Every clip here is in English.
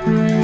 mm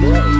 Yeah.